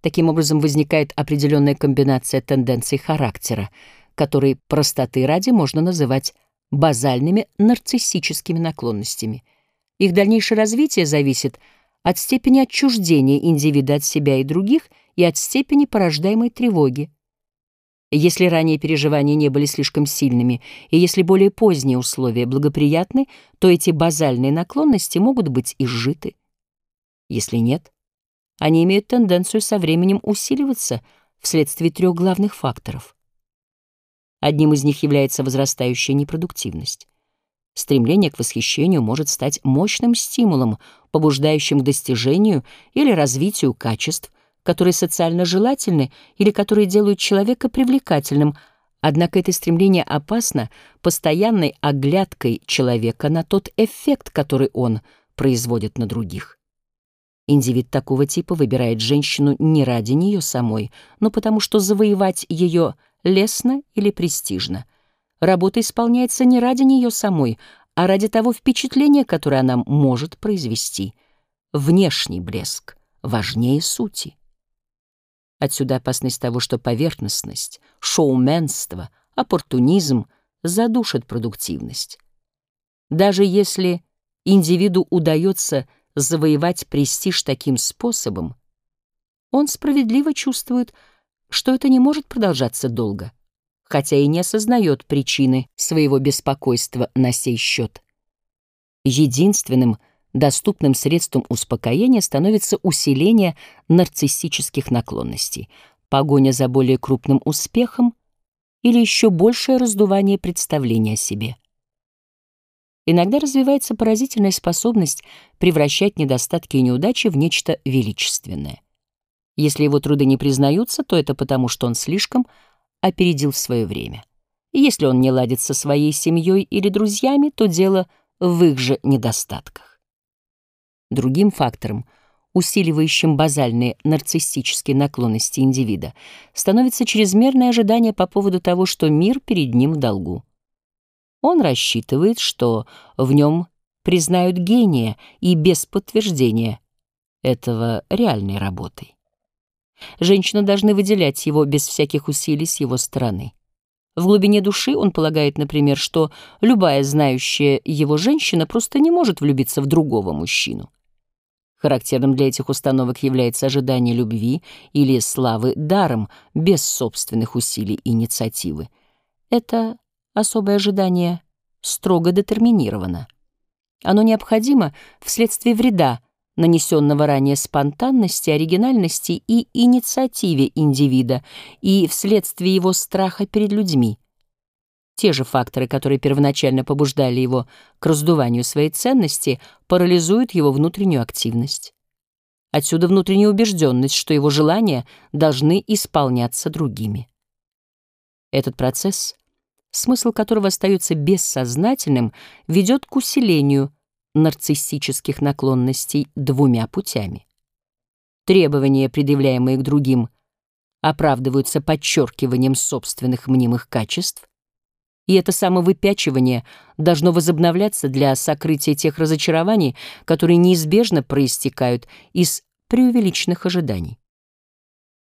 Таким образом, возникает определенная комбинация тенденций характера, которые простоты ради можно называть базальными нарциссическими наклонностями. Их дальнейшее развитие зависит от степени отчуждения индивида от себя и других и от степени порождаемой тревоги. Если ранние переживания не были слишком сильными, и если более поздние условия благоприятны, то эти базальные наклонности могут быть изжиты. Если нет, они имеют тенденцию со временем усиливаться вследствие трех главных факторов. Одним из них является возрастающая непродуктивность. Стремление к восхищению может стать мощным стимулом, побуждающим к достижению или развитию качеств, которые социально желательны или которые делают человека привлекательным, однако это стремление опасно постоянной оглядкой человека на тот эффект, который он производит на других. Индивид такого типа выбирает женщину не ради нее самой, но потому что завоевать ее лестно или престижно. Работа исполняется не ради нее самой, а ради того впечатления, которое она может произвести. Внешний блеск важнее сути. Отсюда опасность того, что поверхностность, шоуменство, оппортунизм задушат продуктивность. Даже если индивиду удается завоевать престиж таким способом, он справедливо чувствует, что это не может продолжаться долго, хотя и не осознает причины своего беспокойства на сей счет. Единственным — доступным средством успокоения становится усиление нарциссических наклонностей, погоня за более крупным успехом или еще большее раздувание представления о себе. Иногда развивается поразительная способность превращать недостатки и неудачи в нечто величественное. Если его труды не признаются, то это потому, что он слишком опередил свое время. И если он не ладит со своей семьей или друзьями, то дело в их же недостатках. Другим фактором, усиливающим базальные нарциссические наклонности индивида, становится чрезмерное ожидание по поводу того, что мир перед ним в долгу. Он рассчитывает, что в нем признают гения и без подтверждения этого реальной работой. Женщины должны выделять его без всяких усилий с его стороны. В глубине души он полагает, например, что любая знающая его женщина просто не может влюбиться в другого мужчину. Характерным для этих установок является ожидание любви или славы даром, без собственных усилий и инициативы. Это особое ожидание строго детерминировано. Оно необходимо вследствие вреда, нанесенного ранее спонтанности, оригинальности и инициативе индивида, и вследствие его страха перед людьми. Те же факторы, которые первоначально побуждали его к раздуванию своей ценности, парализуют его внутреннюю активность. Отсюда внутренняя убежденность, что его желания должны исполняться другими. Этот процесс, смысл которого остается бессознательным, ведет к усилению нарциссических наклонностей двумя путями. Требования, предъявляемые к другим, оправдываются подчеркиванием собственных мнимых качеств, и это самовыпячивание должно возобновляться для сокрытия тех разочарований, которые неизбежно проистекают из преувеличенных ожиданий.